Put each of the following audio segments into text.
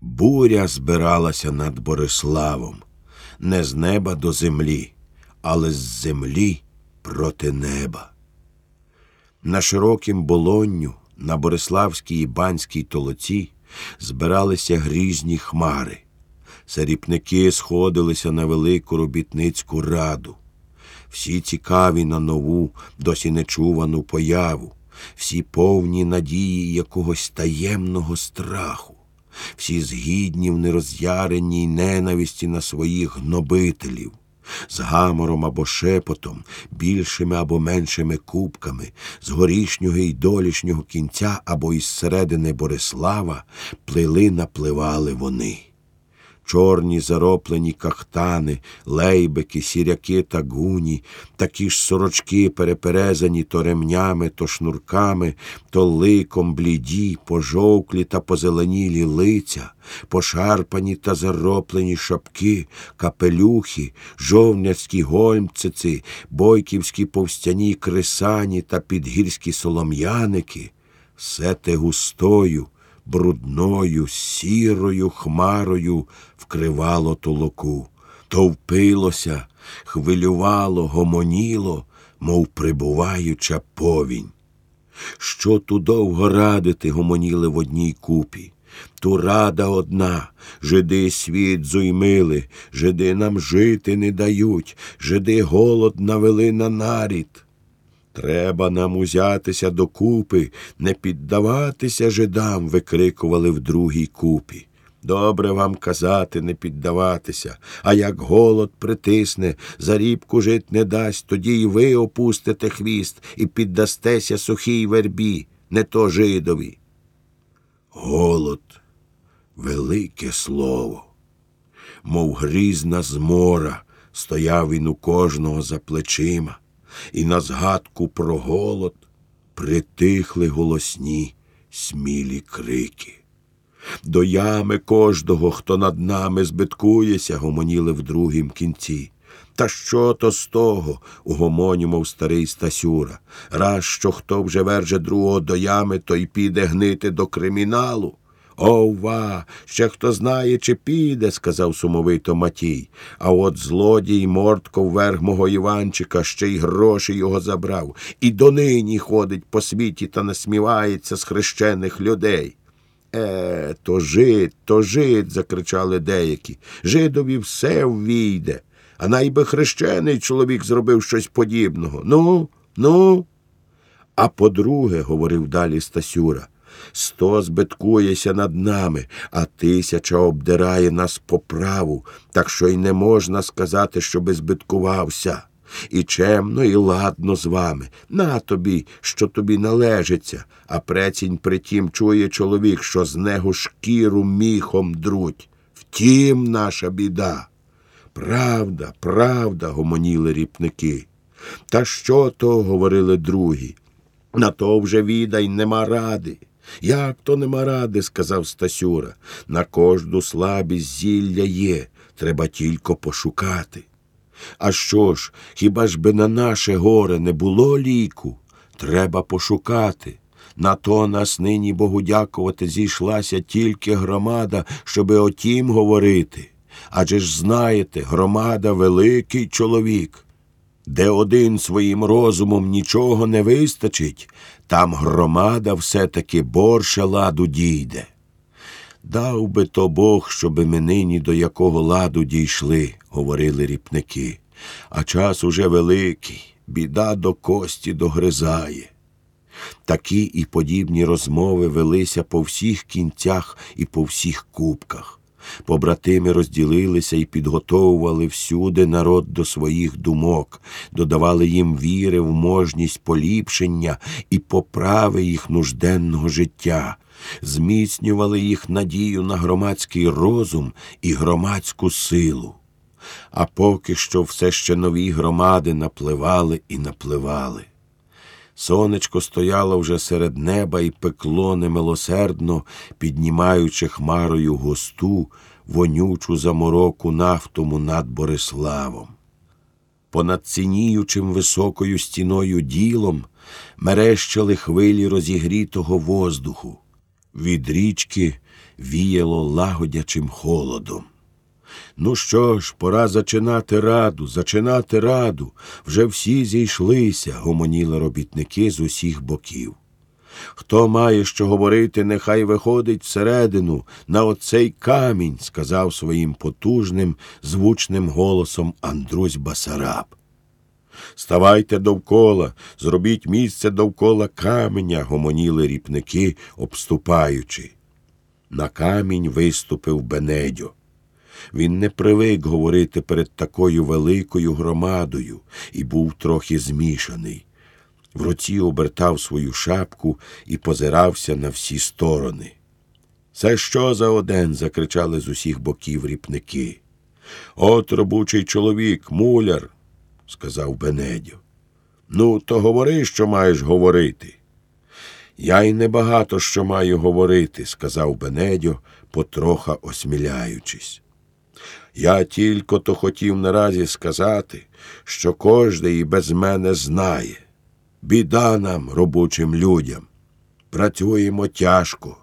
Буря збиралася над Бориславом, не з неба до землі, але з землі проти неба. На широкім болонню, на Бориславській і Банській толоці збиралися грізні хмари. Саріпники сходилися на велику робітницьку раду. Всі цікаві на нову, досі нечувану появу, всі повні надії якогось таємного страху, всі згідні в нероз'яреній ненависті на своїх гнобителів, з гамором або шепотом, більшими або меншими кубками, з горішнього й долішнього кінця або із середини Борислава плили напливали вони. Чорні зароплені кахтани, лейбики, сіряки та гуні, такі ж сорочки, переперезані то ремнями, то шнурками, то ликом бліді, пожовклі та позеленілі лиця, пошарпані та зароплені шапки, капелюхи, жовняцькі гольмциці, бойківські повстяні крисані та підгірські солом'яники, все те густою брудною, сірою хмарою вкривало толоку, товпилося, хвилювало, гомоніло, мов прибуваюча повінь. Що ту довго радити, гомоніли в одній купі. Ту рада одна, жиди світ зуймили, жиди нам жити не дають, жиди голод навели на нарід. Треба нам узятися докупи, не піддаватися жидам, викрикували в другій купі. Добре вам казати, не піддаватися, а як голод притисне, зарібку жить не дасть, тоді й ви опустите хвіст і піддастеся сухій вербі, не то жидові. Голод велике слово, мов грізна змора, стояв він у кожного за плечима і на згадку про голод притихли голосні смілі крики. До ями кожного, хто над нами збиткується, гомоніли в другім кінці. Та що то з того, угомоню, мов старий Стасюра. Раз що хто вже верже другого до ями, то й піде гнити до криміналу. Ова, ще хто знає, чи піде, сказав сумовито Матій. А от злодій мортко вверх мого Іванчика ще й гроші його забрав, і донині ходить по світі та насмівається з хрещених людей. Е, то жид, то жид, закричали деякі. Жидові все ввійде, а найби хрещений чоловік зробив щось подібного. Ну, ну. А по-друге, говорив далі Стасюра, Сто збиткуєся над нами, а тисяча обдирає нас по праву, так що й не можна сказати, щоби збиткувався. І чемно, і ладно з вами. На тобі, що тобі належиться, а прецінь притім чує чоловік, що з него шкіру міхом друть. Втім, наша біда. Правда, правда, гомоніли ріпники. Та що то, говорили другі? На то вже відай нема ради. Як то нема ради, сказав Стасюра. На кожну слабість зілля є, треба тільки пошукати. А що ж, хіба ж би на наше горе не було ліку? Треба пошукати. На то нас нині Богу дякувати зійшлася тільки громада, щоби отім говорити. Адже ж знаєте, громада великий чоловік. Де один своїм розумом нічого не вистачить, там громада все-таки борше ладу дійде. Дав би то Бог, щоби ми нині до якого ладу дійшли, говорили ріпники, а час уже великий, біда до кості догризає. Такі і подібні розмови велися по всіх кінцях і по всіх кубках. Побратими розділилися і підготовували всюди народ до своїх думок, додавали їм віри в можність поліпшення і поправи їх нужденного життя, зміцнювали їх надію на громадський розум і громадську силу. А поки що все ще нові громади напливали і напливали. Сонечко стояло вже серед неба і пекло немилосердно, піднімаючи хмарою густу, вонючу замороку нафтому над Бориславом. Понад цініючим високою стіною ділом мерещали хвилі розігрітого воздуху. Від річки віяло лагодячим холодом. Ну що ж, пора зачинати раду, зачинати раду. Вже всі зійшлися, гомоніли робітники з усіх боків. Хто має що говорити, нехай виходить всередину на оцей камінь, сказав своїм потужним, звучним голосом Андрусь Басараб. Ставайте довкола, зробіть місце довкола каменя, гомоніли ріпники, обступаючи. На камінь виступив Бенедьо. Він не привик говорити перед такою великою громадою і був трохи змішаний. В руці обертав свою шапку і позирався на всі сторони. Це що за один? закричали з усіх боків ріпники. От робочий чоловік, муляр, сказав Бенедьо. Ну, то говори, що маєш говорити. Я й небагато що маю говорити, сказав Бенедьо, потроха осміляючись. Я тільки то хотів наразі сказати, що кожний і без мене знає. Біда нам, робочим людям. Працюємо тяжко,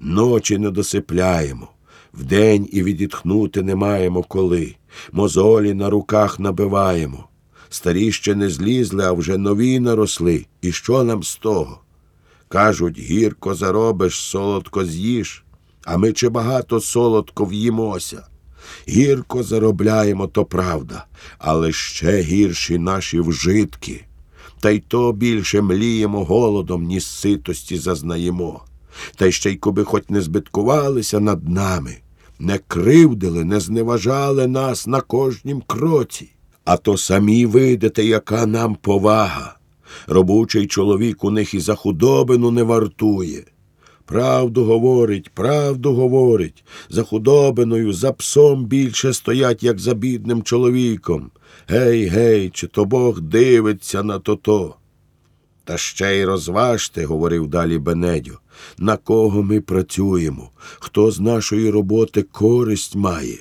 ночі не досипляємо, вдень і відітхнути не маємо коли, мозолі на руках набиваємо. Старі ще не злізли, а вже нові наросли. І що нам з того? Кажуть, гірко заробиш, солодко з'їш, а ми чи багато солодко в'їмося. Гірко заробляємо, то правда, але ще гірші наші вжитки. Та й то більше мліємо голодом, ніж ситості зазнаємо. Та й ще й коби хоч не збиткувалися над нами, не кривдили, не зневажали нас на кожнім кроці. А то самі видите, яка нам повага. Робочий чоловік у них і за худобину не вартує. Правду говорить, правду говорить, за худобиною, за псом більше стоять, як за бідним чоловіком. Гей, гей, чи то Бог дивиться на то-то. Та ще й розважте, говорив далі Бенедьо, на кого ми працюємо, хто з нашої роботи користь має.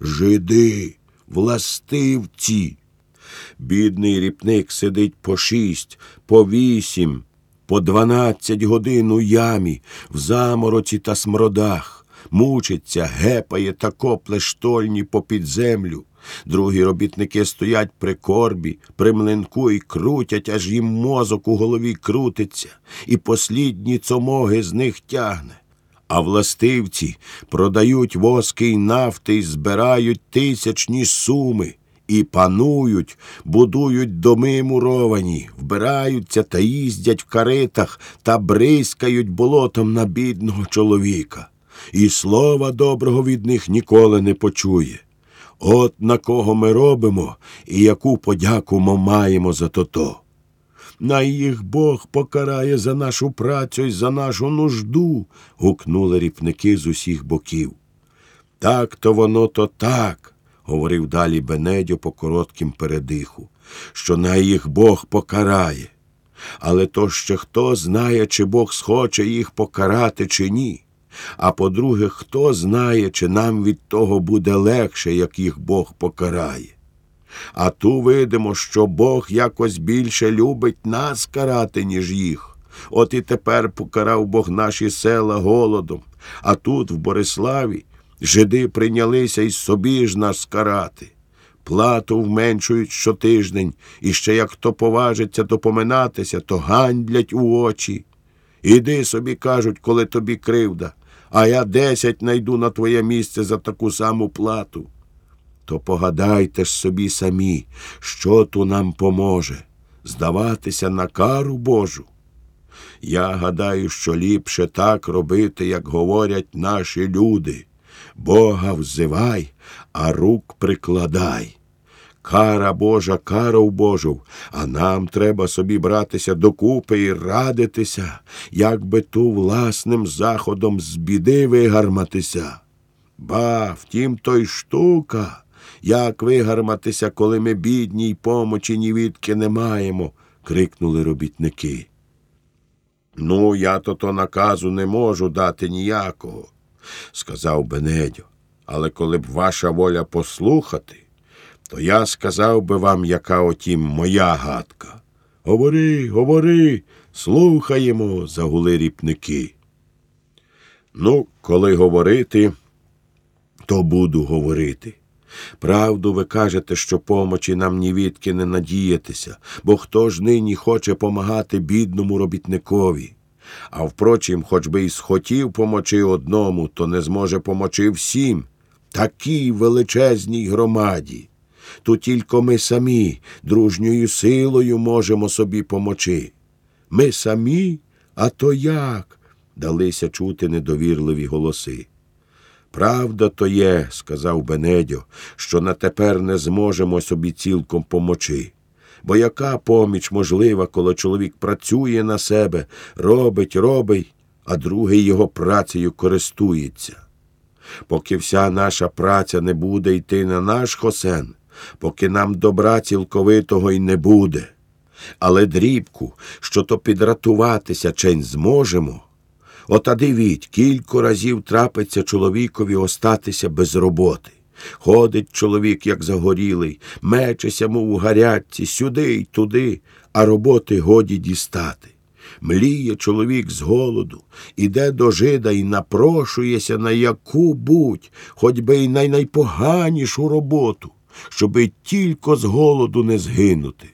Жиди, властивці. Бідний ріпник сидить по шість, по вісім, по дванадцять годин у ямі, в замороці та смродах, мучиться, гепає та копле штольні попід землю. Другі робітники стоять при корбі, при млинку і крутять, аж їм мозок у голові крутиться, і послідні цомоги з них тягне. А властивці продають воски й нафти й збирають тисячні суми. І панують, будують доми муровані, вбираються та їздять в каретах та бризкають болотом на бідного чоловіка. І слова доброго від них ніколи не почує. От на кого ми робимо і яку подяку ми маємо за то-то. Най їх Бог покарає за нашу працю і за нашу нужду. гукнули ріпники з усіх боків. Так то воно то так говорив далі Бенедьо по коротким передиху, що на їх Бог покарає. Але то ще хто знає, чи Бог схоче їх покарати, чи ні. А по-друге, хто знає, чи нам від того буде легше, як їх Бог покарає. А ту видимо, що Бог якось більше любить нас карати, ніж їх. От і тепер покарав Бог наші села голодом, а тут, в Бориславі, Жиди прийнялися й собі ж нас скарати. Плату вменшують щотиждень, і ще як хто поважиться допоминатися, то гандлять у очі. Іди собі, кажуть, коли тобі кривда, а я десять найду на твоє місце за таку саму плату. То погадайте ж собі самі, що ту нам поможе здаватися на кару Божу. Я гадаю, що ліпше так робити, як говорять наші люди. Бога взивай, а рук прикладай. Кара Божа, кару Божу, а нам треба собі братися докупи і радитися, як би ту власним заходом з біди вигарматися. Ба, втім, то й штука, як вигарматися, коли ми бідні й помочі ні відки не маємо, крикнули робітники. Ну, я то то наказу не можу дати ніякого сказав Бенедьо. Але коли б ваша воля послухати, то я сказав би вам, яка отім моя гадка. Говори, говори, слухаємо, загули ріпники. Ну, коли говорити, то буду говорити. Правду ви кажете, що помочі нам ні відки не надіятися, бо хто ж нині хоче помагати бідному робітникові? А впрочем, хоч би й схотів помочи одному, то не зможе помочи всім, такій величезній громаді. Тут тільки ми самі дружньою силою можемо собі помочи. Ми самі, а то як? далися чути недовірливі голоси. Правда то є, сказав Бенедьо, що на тепер не зможемо собі цілком помочи. Бо яка поміч можлива, коли чоловік працює на себе, робить, робить, а другий його працею користується. Поки вся наша праця не буде йти на наш хосен, поки нам добра цілковитого й не буде. Але дрібку, що то підратуватися чень зможемо. Ота дивіть, кілька разів трапиться чоловікові остатися без роботи. Ходить чоловік, як загорілий, мечеся, мов у гарячці, сюди й туди, а роботи годі дістати. Мліє чоловік з голоду, іде до жида і напрошується на яку будь, хоч би й на найпоганішу роботу, щоби тільки з голоду не згинути.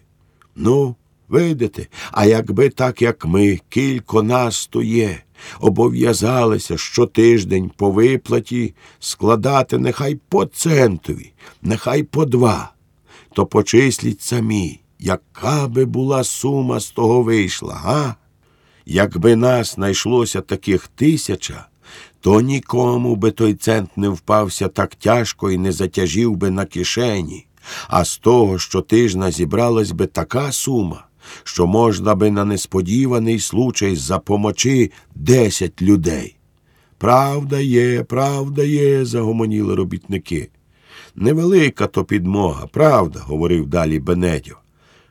Ну, видите, а якби так, як ми, кілько нас то є, обов'язалися щотиждень по виплаті складати нехай по центові, нехай по два, то почисліть самі, яка би була сума з того вийшла, га? Якби нас знайшлося таких тисяча, то нікому би той цент не впався так тяжко і не затяжів би на кишені, а з того щотижня зібралась би така сума, що можна би на несподіваний случай запомочи десять людей. Правда є, правда є, загомоніли робітники. Невелика то підмога, правда, говорив далі Бенедьо.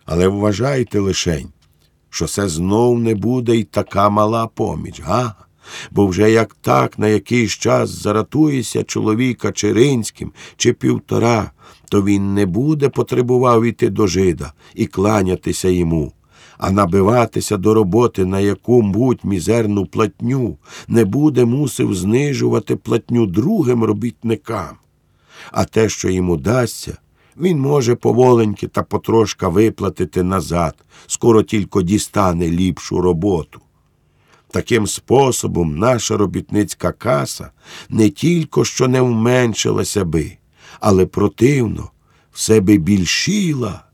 Але вважайте лишень, що це знов не буде й така мала поміч, га? Бо вже як так на якийсь час заратуєся чоловіка Черинським чи півтора, то він не буде потребував іти до жида і кланятися йому, а набиватися до роботи на яку-будь мізерну платню, не буде мусив знижувати платню другим робітникам. А те, що йому дасться, він може поволеньки та потрошка виплатити назад, скоро тільки дістане ліпшу роботу. Таким способом наша робітницька каса не тільки що не вменшилася би, але противно все би більшіла.